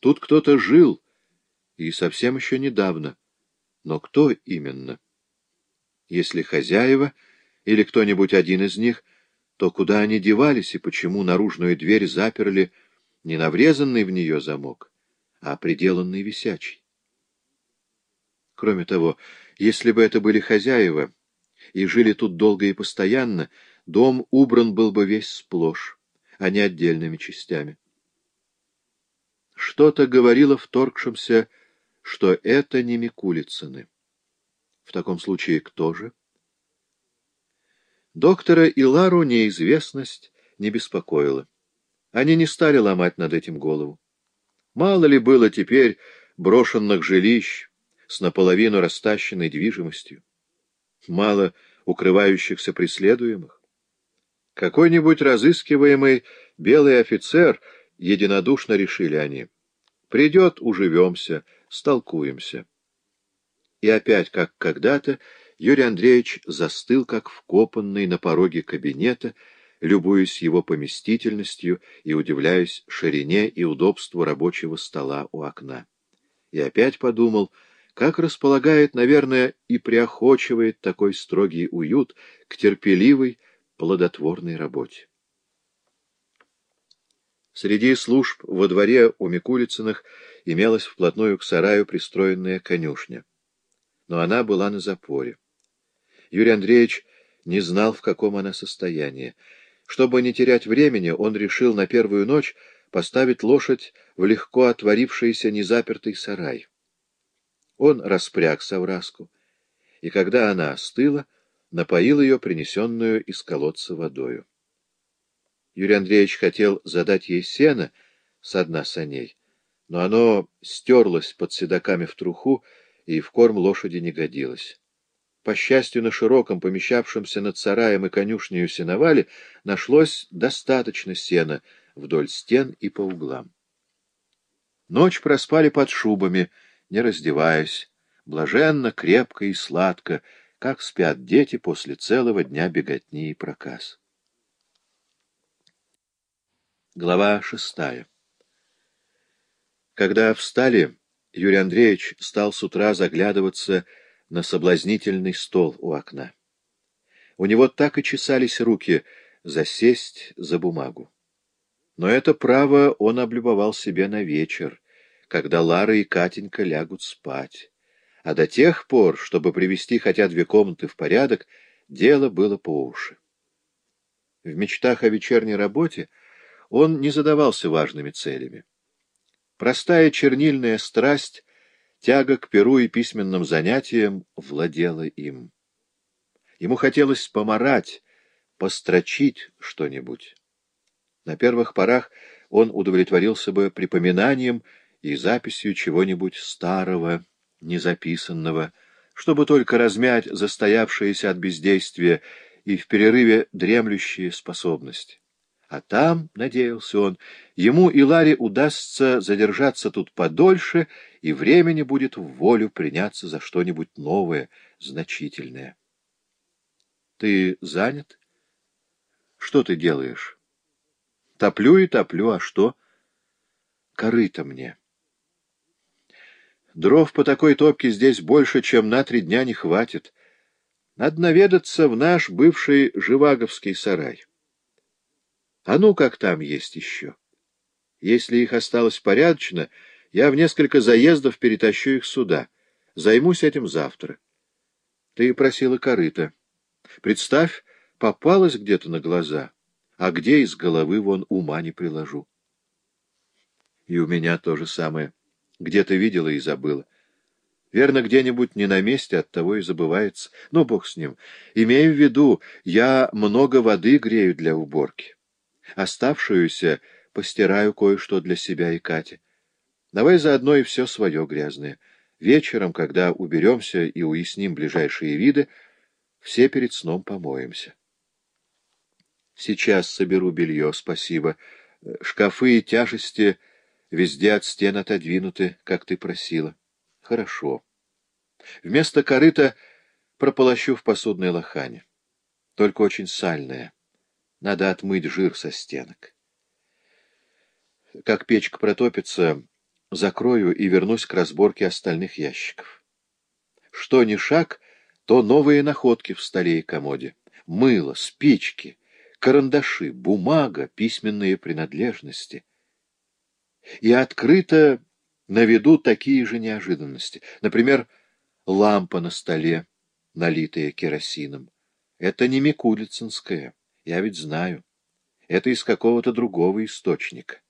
Тут кто-то жил, и совсем еще недавно. Но кто именно? Если хозяева или кто-нибудь один из них, то куда они девались и почему наружную дверь заперли не на врезанный в нее замок, а приделанный висячий? Кроме того, если бы это были хозяева и жили тут долго и постоянно, дом убран был бы весь сплошь, а не отдельными частями. Что-то говорило вторгшимся, что это не Микулицыны. В таком случае кто же? Доктора и Лару неизвестность не беспокоила. Они не стали ломать над этим голову. Мало ли было теперь брошенных жилищ с наполовину растащенной движимостью. Мало укрывающихся преследуемых. Какой-нибудь разыскиваемый белый офицер — единодушно решили они. Придет, уживемся, столкуемся. И опять, как когда-то, Юрий Андреевич застыл, как вкопанный на пороге кабинета, любуясь его поместительностью и удивляясь ширине и удобству рабочего стола у окна. И опять подумал, как располагает, наверное, и приохочивает такой строгий уют к терпеливой, плодотворной работе. Среди служб во дворе у Микулицыных имелась вплотную к сараю пристроенная конюшня. Но она была на запоре. Юрий Андреевич не знал, в каком она состоянии. Чтобы не терять времени, он решил на первую ночь поставить лошадь в легко отворившийся незапертый сарай. Он распряг совраску, и когда она остыла, напоил ее принесенную из колодца водою. Юрий Андреевич хотел задать ей сено со дна саней, но оно стерлось под седоками в труху и в корм лошади не годилось. По счастью, на широком, помещавшемся над сараем и конюшнею сеновале нашлось достаточно сена вдоль стен и по углам. Ночь проспали под шубами, не раздеваясь, блаженно, крепко и сладко, как спят дети после целого дня беготни и проказ. Глава шестая Когда встали, Юрий Андреевич стал с утра заглядываться на соблазнительный стол у окна. У него так и чесались руки засесть за бумагу. Но это право он облюбовал себе на вечер, когда Лара и Катенька лягут спать. А до тех пор, чтобы привести хотя две комнаты в порядок, дело было по уши. В мечтах о вечерней работе он не задавался важными целями. Простая чернильная страсть, тяга к перу и письменным занятиям владела им. Ему хотелось поморать, построчить что-нибудь. На первых порах он удовлетворился бы припоминанием и записью чего-нибудь старого, незаписанного, чтобы только размять застоявшиеся от бездействия и в перерыве дремлющие способности. А там, — надеялся он, — ему и Ларе удастся задержаться тут подольше, и времени будет в волю приняться за что-нибудь новое, значительное. — Ты занят? — Что ты делаешь? — Топлю и топлю, а что? — Корыто мне. Дров по такой топке здесь больше, чем на три дня не хватит. Надо наведаться в наш бывший Живаговский сарай. А ну, как там есть еще. Если их осталось порядочно, я в несколько заездов перетащу их сюда. Займусь этим завтра. Ты просила корыта. Представь, попалась где-то на глаза, а где из головы вон ума не приложу. И у меня то же самое. Где-то видела и забыла. Верно, где-нибудь не на месте, от того и забывается. Ну, бог с ним. Имею в виду, я много воды грею для уборки. Оставшуюся постираю кое-что для себя и Кати. Давай заодно и все свое грязное. Вечером, когда уберемся и уясним ближайшие виды, все перед сном помоемся. Сейчас соберу белье, спасибо. Шкафы и тяжести везде от стен отодвинуты, как ты просила. Хорошо. Вместо корыта прополощу в посудной лохане. Только очень сальная. Надо отмыть жир со стенок. Как печка протопится, закрою и вернусь к разборке остальных ящиков. Что ни шаг, то новые находки в столе и комоде. Мыло, спички, карандаши, бумага, письменные принадлежности. И открыто на виду такие же неожиданности. Например, лампа на столе, налитая керосином. Это не Микулицинская, я ведь знаю. Это из какого-то другого источника.